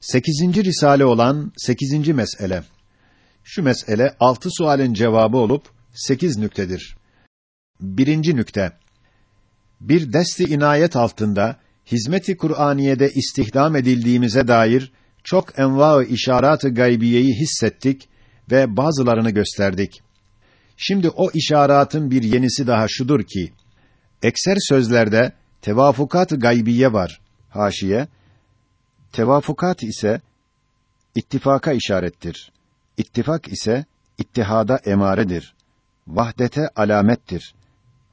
Sekizinci risale olan sekizinci mesele. Şu mesele altı sualin cevabı olup sekiz nüktedir. Birinci nükte. Bir desti inayet altında hizmeti Kur'aniye'de istihdam edildiğimize dair çok enva-ı işaret-ı gaybiyeyi hissettik ve bazılarını gösterdik. Şimdi o işaratın bir yenisi daha şudur ki ekser sözlerde tevafukat-ı gaybiye var. Haşiye Tevafukat ise ittifaka işarettir. İttifak ise ittihada emaredir. Vahdete alamettir.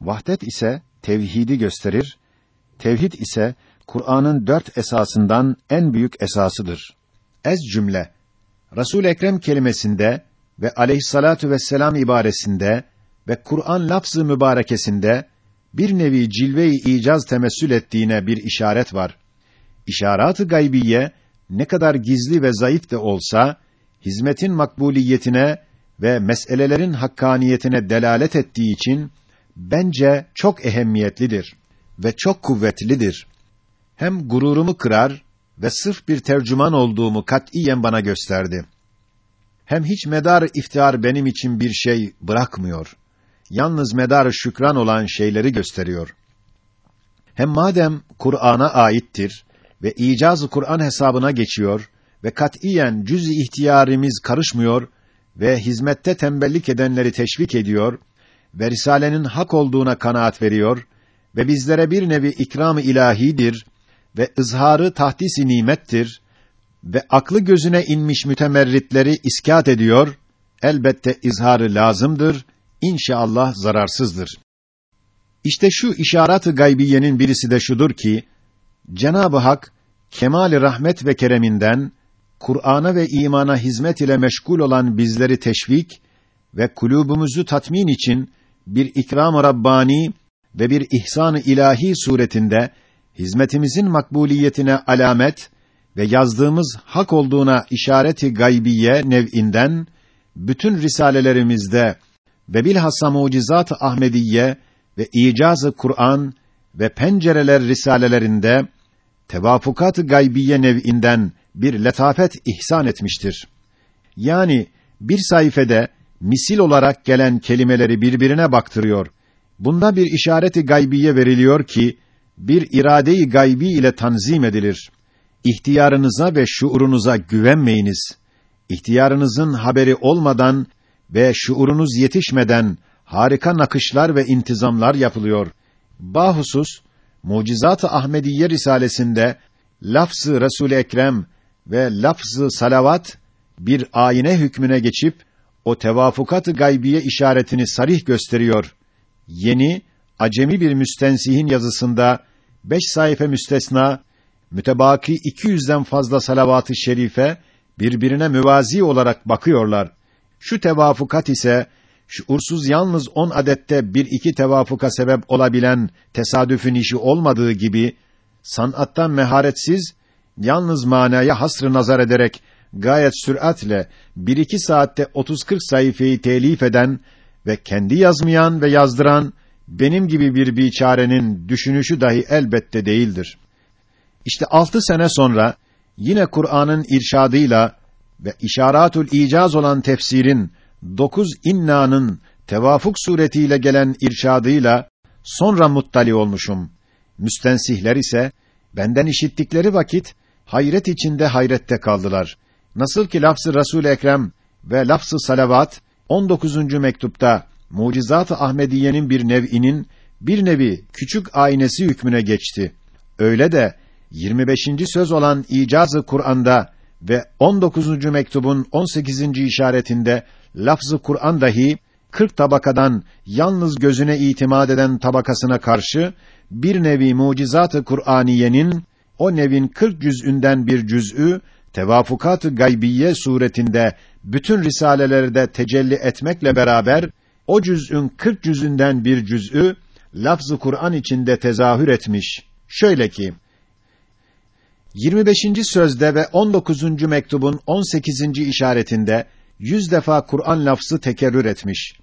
Vahdet ise tevhidi gösterir. Tevhid ise Kur'an'ın dört esasından en büyük esasıdır. Ez cümle Resul Ekrem kelimesinde ve aleyhissalatu vesselam ibaresinde ve Kur'an lafzı mübarekesinde bir nevi cilve-i icaz temessül ettiğine bir işaret var. İşarat-ı gaybiye ne kadar gizli ve zayıf de olsa hizmetin makbuliyetine ve meselelerin hakkaniyetine delalet ettiği için bence çok ehemmiyetlidir ve çok kuvvetlidir. Hem gururumu kırar ve sırf bir tercüman olduğumu katiyen bana gösterdi. Hem hiç medar iftihar benim için bir şey bırakmıyor. Yalnız medar şükran olan şeyleri gösteriyor. Hem madem Kur'an'a aittir ve icazı Kur'an hesabına geçiyor ve katiyen cüz-i ihtiyarimiz karışmıyor ve hizmette tembellik edenleri teşvik ediyor ve risalenin hak olduğuna kanaat veriyor ve bizlere bir nevi ikram-ı ilahidir ve ızharı tahdis-i nimettir ve aklı gözüne inmiş mütemerritleri iskat ediyor, elbette izharı lazımdır, inşallah zararsızdır. İşte şu işaret-ı gaybiyenin birisi de şudur ki, Cenab-ı Hak kemal rahmet ve kereminden Kur'an'a ve imana hizmet ile meşgul olan bizleri teşvik ve kulubumuzu tatmin için bir ikram-ı rabbani ve bir ihsan-ı ilahi suretinde hizmetimizin makbuliyetine alamet ve yazdığımız hak olduğuna işareti gaybiye nev'inden bütün risalelerimizde ve bilhassa mucizat-ı Ahmediye ve icaz-ı Kur'an ve pencereler risalelerinde tevafukat-ı gaybiye nev'inden bir letafet ihsan etmiştir. Yani bir sayfede misil olarak gelen kelimeleri birbirine baktırıyor. Bunda bir işareti gaybiye veriliyor ki bir irade-i gaybi ile tanzim edilir. İhtiyarınıza ve şuurunuza güvenmeyiniz. İhtiyarınızın haberi olmadan ve şuurunuz yetişmeden harika nakışlar ve intizamlar yapılıyor. Bahusus Mucizat-ı Ahmediye risalesinde lafzı Resul Ekrem ve lafzı salavat bir ayine hükmüne geçip o tevafukat-ı gaybiye işaretini sarih gösteriyor. Yeni acemi bir müstensihin yazısında beş sayfa müstesna mütebaki 200'den fazla salavat-ı şerife birbirine müvazi olarak bakıyorlar. Şu tevafukat ise şuursuz yalnız on adette bir iki tevafuka sebep olabilen tesadüfün işi olmadığı gibi, sanattan meharetsiz, yalnız manaya hasrı nazar ederek, gayet süratle, bir iki saatte 30-40 sayfayı telif eden ve kendi yazmayan ve yazdıran, benim gibi bir biçarenin düşünüşü dahi elbette değildir. İşte altı sene sonra, yine Kur'an'ın irşadıyla ve işaratul icaz olan tefsirin dokuz inna'nın tevafuk suretiyle gelen irşadıyla sonra muttali olmuşum. Müstensihler ise benden işittikleri vakit hayret içinde hayrette kaldılar. Nasıl ki lafzı Resul Ekrem ve lafzı salavat 19. mektupta Mucizat-ı Ahmediye'nin bir nev'inin bir nevi küçük aynesi hükmüne geçti. Öyle de 25. söz olan icazı Kur'an'da ve 19. mektubun 18. işaretinde lafzı Kur'an dahi 40 tabakadan yalnız gözüne itimat eden tabakasına karşı bir nevi mucizat-ı Kur'aniyenin o nevin 40 cüz'ünden bir cüz'ü tevafukat-ı gaybiye suretinde bütün risalelerde tecelli etmekle beraber o cüz'ün 40 cüz'ünden bir cüz'ü lafzı Kur'an içinde tezahür etmiş. Şöyle ki 25. sözde ve 19. mektubun 18. işaretinde yüz defa Kur'an lafzı tekerrür etmiş.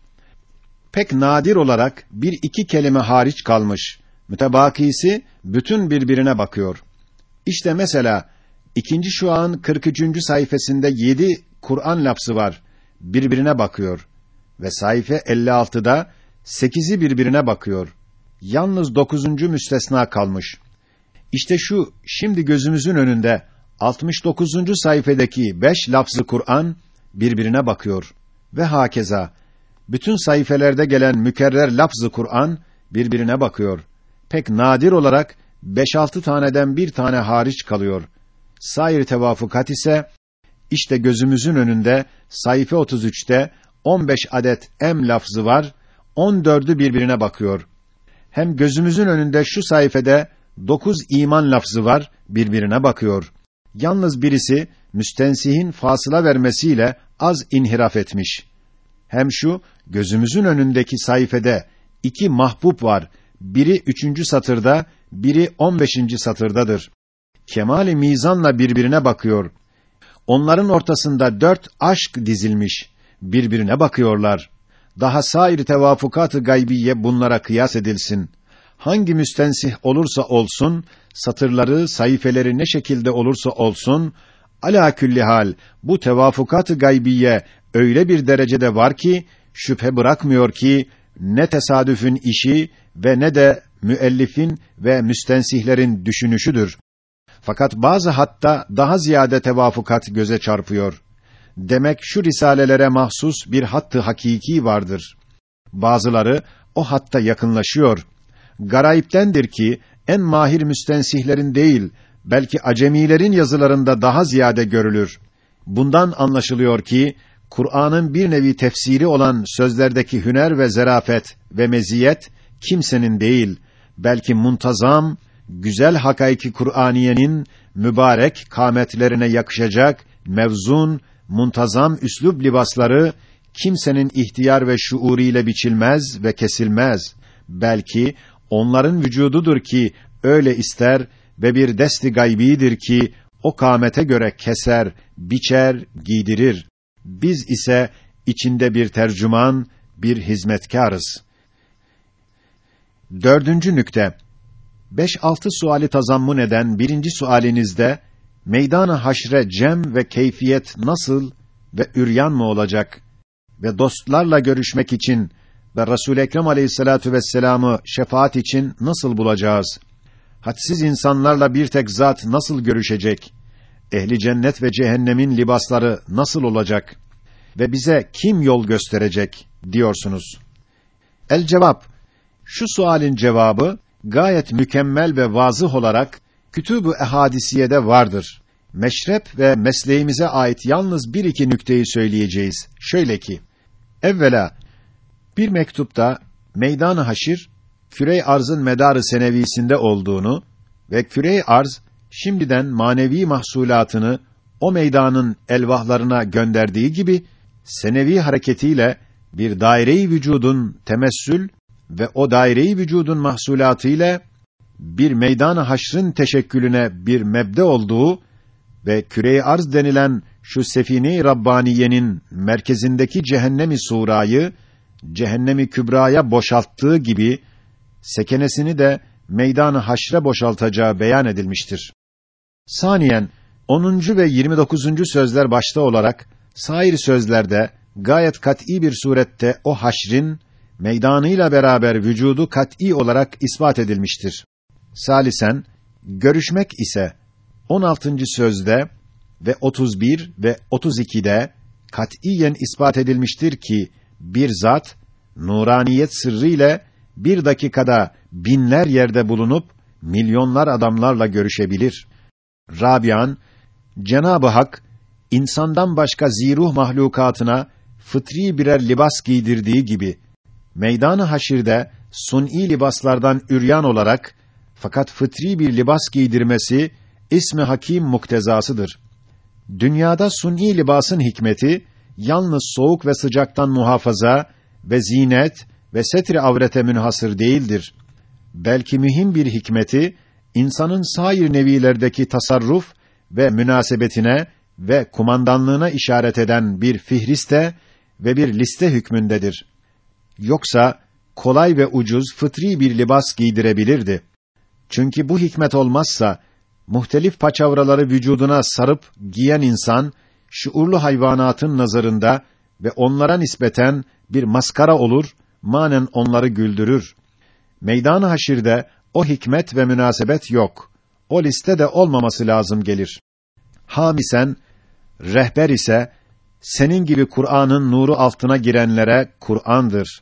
Pek nadir olarak bir iki kelime hariç kalmış. Mütebakisi bütün birbirine bakıyor. İşte mesela İkinci şuan 43. sayfasında yedi Kur'an lafzı var. Birbirine bakıyor. Ve sayfa 56'da sekizi birbirine bakıyor. Yalnız dokuzuncu müstesna kalmış. İşte şu şimdi gözümüzün önünde 69. sayfadaki beş lafzı Kur'an birbirine bakıyor ve hakeza bütün sayfelerde gelen mükerrer lafzı Kur'an birbirine bakıyor. Pek nadir olarak beş altı taneden bir tane hariç kalıyor. Sair tevafukat ise işte gözümüzün önünde sayfa 33'te 15 adet em lafzı var. 14'ü birbirine bakıyor. Hem gözümüzün önünde şu sayfede dokuz iman lafzı var, birbirine bakıyor. Yalnız birisi müstensihin fasıla vermesiyle az inhiraf etmiş. Hem şu gözümüzün önündeki sayfede iki mahbub var. Biri üçüncü satırda, biri on beşinci satırdadır. Kemali mizanla birbirine bakıyor. Onların ortasında dört aşk dizilmiş. Birbirine bakıyorlar. Daha sair tevafukat-ı gaybiye bunlara kıyas edilsin. Hangi müstensih olursa olsun, satırları, sayfeleri ne şekilde olursa olsun, ala külli hal bu tevafukat-ı gaybiye öyle bir derecede var ki şüphe bırakmıyor ki ne tesadüfün işi ve ne de müellifin ve müstensihlerin düşünüşüdür. Fakat bazı hatta daha ziyade tevafukat göze çarpıyor. Demek şu risalelere mahsus bir hattı hakiki vardır. Bazıları o hatta yakınlaşıyor. Garayiptendir ki en mahir müstensihlerin değil, belki acemilerin yazılarında daha ziyade görülür. Bundan anlaşılıyor ki Kur'an'ın bir nevi tefsiri olan sözlerdeki hüner ve zerafet ve meziyet kimsenin değil, belki muntazam, güzel hakaiki Kur'aniyenin mübarek kametlerine yakışacak mevzun, muntazam üslub libasları kimsenin ihtiyar ve şuuriyle biçilmez ve kesilmez. Belki onların vücududur ki öyle ister ve bir desti gaybidir ki o kâmete göre keser, biçer, giydirir. Biz ise içinde bir tercüman, bir hizmetkarız. Dördüncü nükte. Beş altı suali tazammun eden birinci sualinizde, meydan haşre cem ve keyfiyet nasıl ve üryan mı olacak ve dostlarla görüşmek için ve Resul Ekrem Aleyhissalatu vesselam'ı şefaat için nasıl bulacağız? Hadsiz insanlarla bir tek zat nasıl görüşecek? Ehli cennet ve cehennemin libasları nasıl olacak? Ve bize kim yol gösterecek diyorsunuz? El cevap şu sualin cevabı gayet mükemmel ve vazıh olarak Kütüb-ü Ehadisiye'de vardır. Meşrep ve mesleğimize ait yalnız bir iki nükteyi söyleyeceğiz. Şöyle ki, evvela bir mektupta meydan haşir kürey arzın medarı senevisinde olduğunu ve kürey arz şimdiden manevi mahsulatını o meydanın elvahlarına gönderdiği gibi senevi hareketiyle bir daire-i vücudun temessül ve o daire-i vücudun mahsulatı ile bir meydan haşrın teşekkülüne bir mebde olduğu ve küre arz denilen şu sefine-i rabbaniyenin merkezindeki cehennemi surayı cehennemi kübraya boşalttığı gibi sekenesini de meydanı haşre boşaltacağı beyan edilmiştir. Saniyen 10. ve 29. sözler başta olarak sair sözlerde gayet kat'î bir surette o haşrin meydanıyla beraber vücudu kat'î olarak ispat edilmiştir. Salisen görüşmek ise 16. sözde ve 31 ve 32'de kat'iyen ispat edilmiştir ki bir zat nuraniyet sırrı ile bir dakikada binler yerde bulunup milyonlar adamlarla görüşebilir. Rabian Cenabı Hak insandan başka ziruh mahlukatına fıtri birer libas giydirdiği gibi meydanı haşirde suni libaslardan üryan olarak fakat fıtri bir libas giydirmesi ismi hakim muktezasıdır. Dünyada suni libasın hikmeti yalnız soğuk ve sıcaktan muhafaza ve zinet ve setri avrete münhasır değildir. Belki mühim bir hikmeti insanın sair nevilerdeki tasarruf ve münasebetine ve kumandanlığına işaret eden bir fihriste ve bir liste hükmündedir. Yoksa kolay ve ucuz fıtri bir libas giydirebilirdi. Çünkü bu hikmet olmazsa muhtelif paçavraları vücuduna sarıp giyen insan şuurlu hayvanatın nazarında ve onlara nispeten bir maskara olur, manen onları güldürür. Meydan-ı haşirde o hikmet ve münasebet yok. O listede olmaması lazım gelir. Hamisen, rehber ise senin gibi Kur'an'ın nuru altına girenlere Kur'an'dır.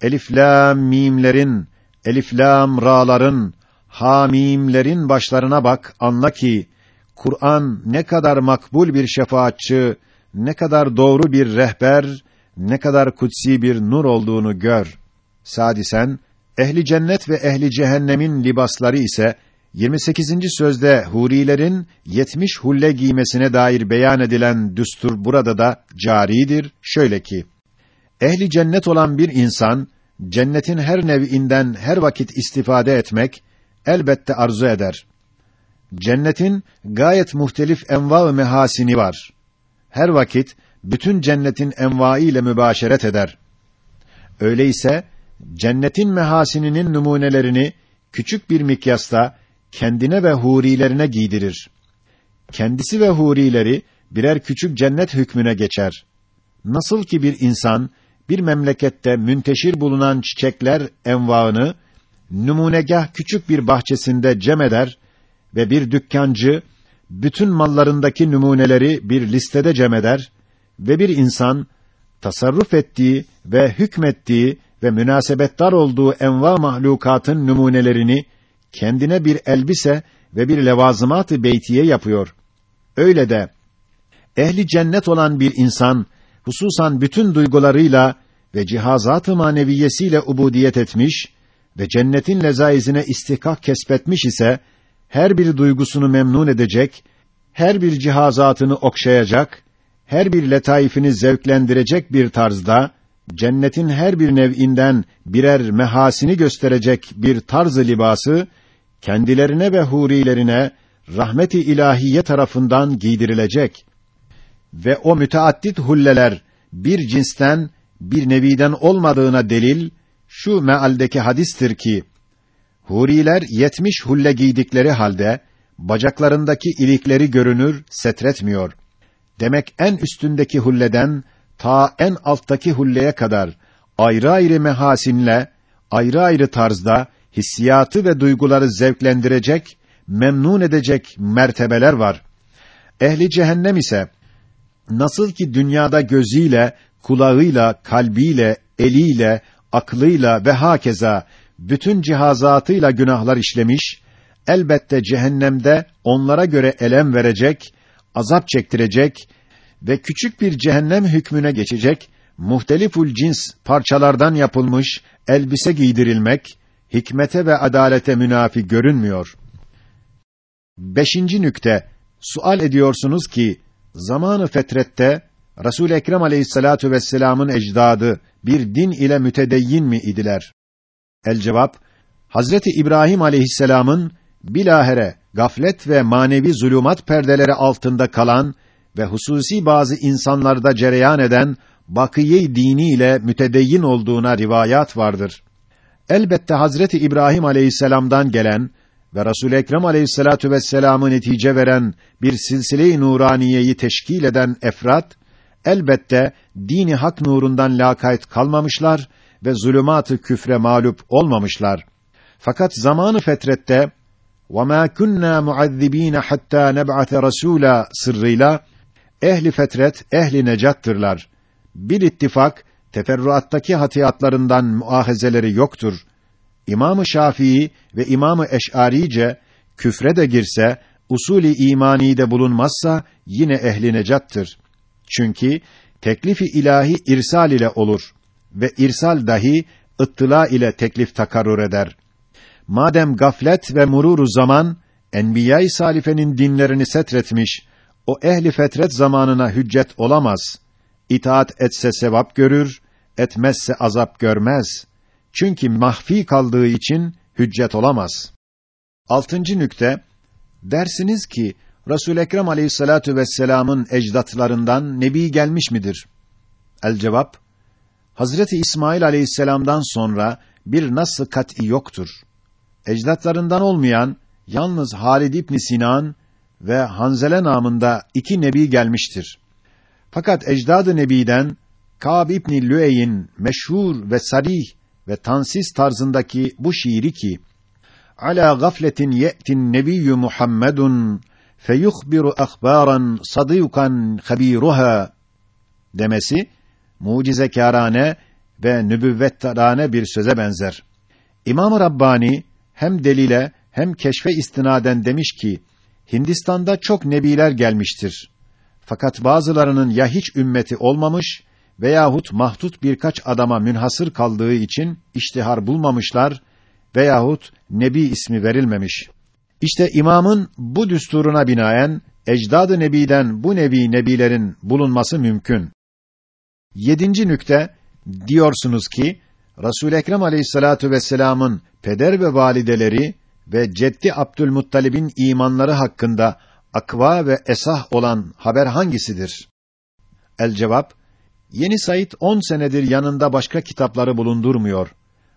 Elif lam mimlerin, elif lam ra'ların, hamimlerin başlarına bak, anla ki Kur'an ne kadar makbul bir şefaatçi, ne kadar doğru bir rehber, ne kadar kutsi bir nur olduğunu gör. Sadisen ehli cennet ve ehli cehennemin libasları ise 28. sözde hurilerin 70 hulle giymesine dair beyan edilen düstur burada da caridir. Şöyle ki: Ehli cennet olan bir insan cennetin her nev'inden her vakit istifade etmek elbette arzu eder. Cennetin gayet muhtelif enva ve mehasini var. Her vakit bütün cennetin envai ile mübaşeret eder. Öyleyse cennetin mehasininin numunelerini küçük bir mikyasta kendine ve hurilerine giydirir. Kendisi ve hurileri birer küçük cennet hükmüne geçer. Nasıl ki bir insan bir memlekette münteşir bulunan çiçekler envaını numunegah küçük bir bahçesinde cem eder ve bir dükkancı bütün mallarındaki numuneleri bir listede cem eder ve bir insan tasarruf ettiği ve hükmettiği ve münasebettar olduğu enva mahlukatın numunelerini kendine bir elbise ve bir levazımat-ı beytiye yapıyor. Öyle de ehli cennet olan bir insan hususan bütün duygularıyla ve cihazat-ı maneviyesiyle ubudiyet etmiş ve cennetin lezaizine istihkak kesbetmiş ise her bir duygusunu memnun edecek, her bir cihazatını okşayacak, her bir letaifini zevklendirecek bir tarzda cennetin her bir nev'inden birer mehasini gösterecek bir tarz libası kendilerine ve hurilerine rahmeti ilahiye tarafından giydirilecek. Ve o müteaddit hulleler bir cinsten bir neviden olmadığına delil şu mealdeki hadistir ki huriler yetmiş hulle giydikleri halde bacaklarındaki ilikleri görünür, setretmiyor. Demek en üstündeki hulleden ta en alttaki hulleye kadar ayrı ayrı mehasinle, ayrı ayrı tarzda hissiyatı ve duyguları zevklendirecek, memnun edecek mertebeler var. Ehli cehennem ise nasıl ki dünyada gözüyle, kulağıyla, kalbiyle, eliyle, aklıyla ve hakeza bütün cihazatıyla günahlar işlemiş, elbette cehennemde onlara göre elem verecek, azap çektirecek ve küçük bir cehennem hükmüne geçecek, muhteliful cins parçalardan yapılmış elbise giydirilmek, hikmete ve adalete münafi görünmüyor. Beşinci nükte, sual ediyorsunuz ki, zamanı fetrette, Resul Ekrem Aleyhissalatu vesselam'ın ecdadı bir din ile mütedeyyin mi idiler? El cevap, Hazreti İbrahim Aleyhisselam'ın bilahere gaflet ve manevi zulümat perdeleri altında kalan ve hususi bazı insanlarda cereyan eden bakiye dini ile mütedeyyin olduğuna rivayat vardır. Elbette Hazreti İbrahim Aleyhisselam'dan gelen ve Resul Ekrem Aleyhissalatu vesselam'ı netice veren bir silsile-i nuraniyeyi teşkil eden efrat elbette dini hak nurundan lakayt kalmamışlar ve zulümat-ı küfre mağlup olmamışlar. Fakat zamanı fetrette وَمَا كُنَّا مُعَذِّب۪ينَ حَتَّى نَبْعَثَ رَسُولًا sırrıyla ehli fetret, ehli necattırlar. Bir ittifak, teferruattaki hatiyatlarından muahezeleri yoktur. İmamı Şafii ve İmamı Eş'arice küfre de girse, usulü imani de bulunmazsa yine ehli necattır. Çünkü teklifi ilahi irsal ile olur ve irsal dahi ıttıla ile teklif takarrur eder. Madem gaflet ve mururu zaman enbiya-i salifenin dinlerini setretmiş, o ehli fetret zamanına hüccet olamaz. İtaat etse sevap görür, etmezse azap görmez. Çünkü mahfi kaldığı için hüccet olamaz. Altıncı nükte, dersiniz ki, Resul Ekrem Aleyhissalatu vesselam'ın ecdatlarından nebi gelmiş midir? El cevap: Hazreti İsmail Aleyhisselam'dan sonra bir nasıl kat'î yoktur. Ecdatlarından olmayan yalnız Halid İbn Sinan ve Hanzele namında iki nebi gelmiştir. Fakat ecdad-ı nebiden Kâb İbn Lüey'in meşhur ve sarih ve tansis tarzındaki bu şiiri ki ala gafletin ye'tin nebiyyü Muhammedun feyuhbiru ahbaran sadıkan habiruha demesi mucizekârane ve nübüvvettarane bir söze benzer. İmam-ı Rabbani hem delile hem keşfe istinaden demiş ki Hindistan'da çok nebiler gelmiştir. Fakat bazılarının ya hiç ümmeti olmamış veyahut mahdut birkaç adama münhasır kaldığı için iştihar bulmamışlar veyahut nebi ismi verilmemiş. İşte imamın bu düsturuna binaen ecdad-ı nebiden bu nevi nebilerin bulunması mümkün. Yedinci nükte diyorsunuz ki Resul Ekrem Aleyhissalatu vesselam'ın peder ve valideleri ve ceddi Abdülmuttalib'in imanları hakkında akva ve esah olan haber hangisidir? El cevap Yeni Said on senedir yanında başka kitapları bulundurmuyor.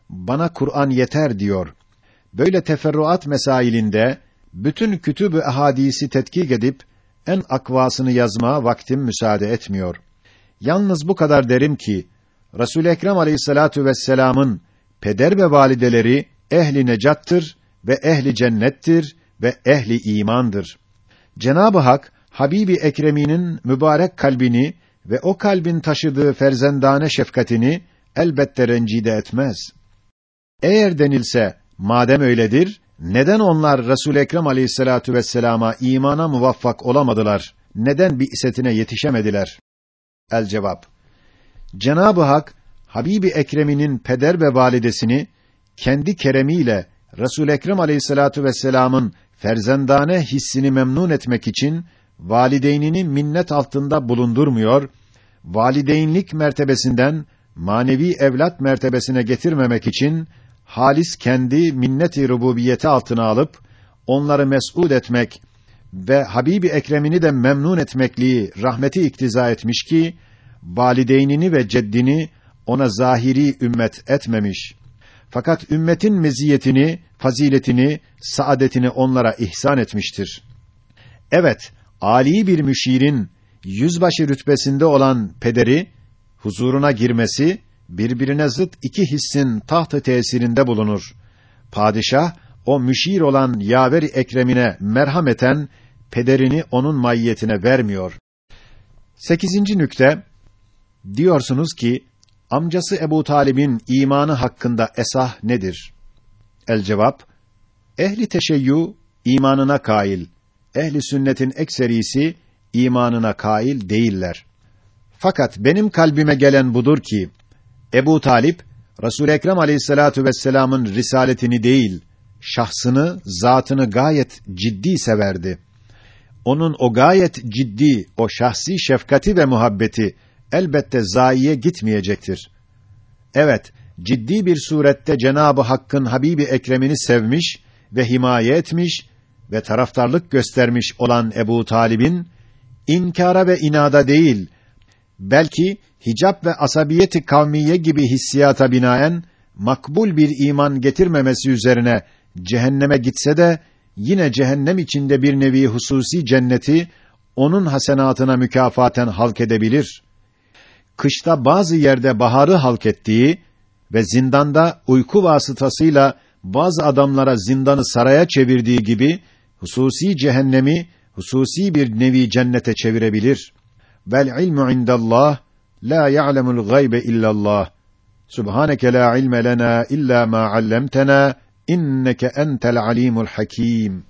Bana Kur'an yeter diyor. Böyle teferruat mesailinde bütün kütüb-ü ahadisi tetkik edip en akvasını yazma vaktim müsaade etmiyor. Yalnız bu kadar derim ki Resul Ekrem Aleyhissalatu vesselam'ın peder ve valideleri ehli necattır ve ehli cennettir ve ehli imandır. Cenab-ı Hak Habibi Ekrem'inin mübarek kalbini ve o kalbin taşıdığı ferzendane şefkatini elbette rencide etmez. Eğer denilse madem öyledir, neden onlar Resul Ekrem Aleyhissalatu vesselama imana muvaffak olamadılar? Neden bir isetine yetişemediler? El cevap. Cenab-ı Hak Habibi Ekrem'inin peder ve validesini kendi keremiyle Resul Ekrem Aleyhissalatu vesselam'ın ferzendane hissini memnun etmek için valideynini minnet altında bulundurmuyor, valideynlik mertebesinden manevi evlat mertebesine getirmemek için halis kendi minnet-i rububiyeti altına alıp onları mes'ud etmek ve Habibi Ekrem'ini de memnun etmekliği rahmeti iktiza etmiş ki valideynini ve ceddini ona zahiri ümmet etmemiş. Fakat ümmetin meziyetini, faziletini, saadetini onlara ihsan etmiştir. Evet, ali bir müşirin yüzbaşı rütbesinde olan pederi huzuruna girmesi birbirine zıt iki hissin tahtı tesirinde bulunur. Padişah o müşir olan yaver ekremine merhameten pederini onun maiyetine vermiyor. Sekizinci nükte diyorsunuz ki amcası Ebu Talib'in imanı hakkında esah nedir? El cevap ehli teşeyyü imanına kail ehli sünnetin ekserisi imanına kail değiller. Fakat benim kalbime gelen budur ki Ebu Talip Resul Ekrem Aleyhissalatu vesselam'ın risaletini değil, şahsını, zatını gayet ciddi severdi. Onun o gayet ciddi, o şahsi şefkati ve muhabbeti elbette zayiye gitmeyecektir. Evet, ciddi bir surette Cenabı Hakk'ın Habibi Ekrem'ini sevmiş ve himaye etmiş ve taraftarlık göstermiş olan Ebu Talib'in inkara ve inada değil, belki hicap ve asabiyeti kavmiye gibi hissiyata binaen makbul bir iman getirmemesi üzerine cehenneme gitse de yine cehennem içinde bir nevi hususi cenneti onun hasenatına mükafaten halk edebilir. Kışta bazı yerde baharı halk ettiği ve zindanda uyku vasıtasıyla bazı adamlara zindanı saraya çevirdiği gibi hususi cehennemi hususi bir nevi cennete çevirebilir. Vel ilmu indallah la ya'lemul gaybe illallah. Subhaneke la ilme lena illa ma 'allamtena inneke entel alimul hakim.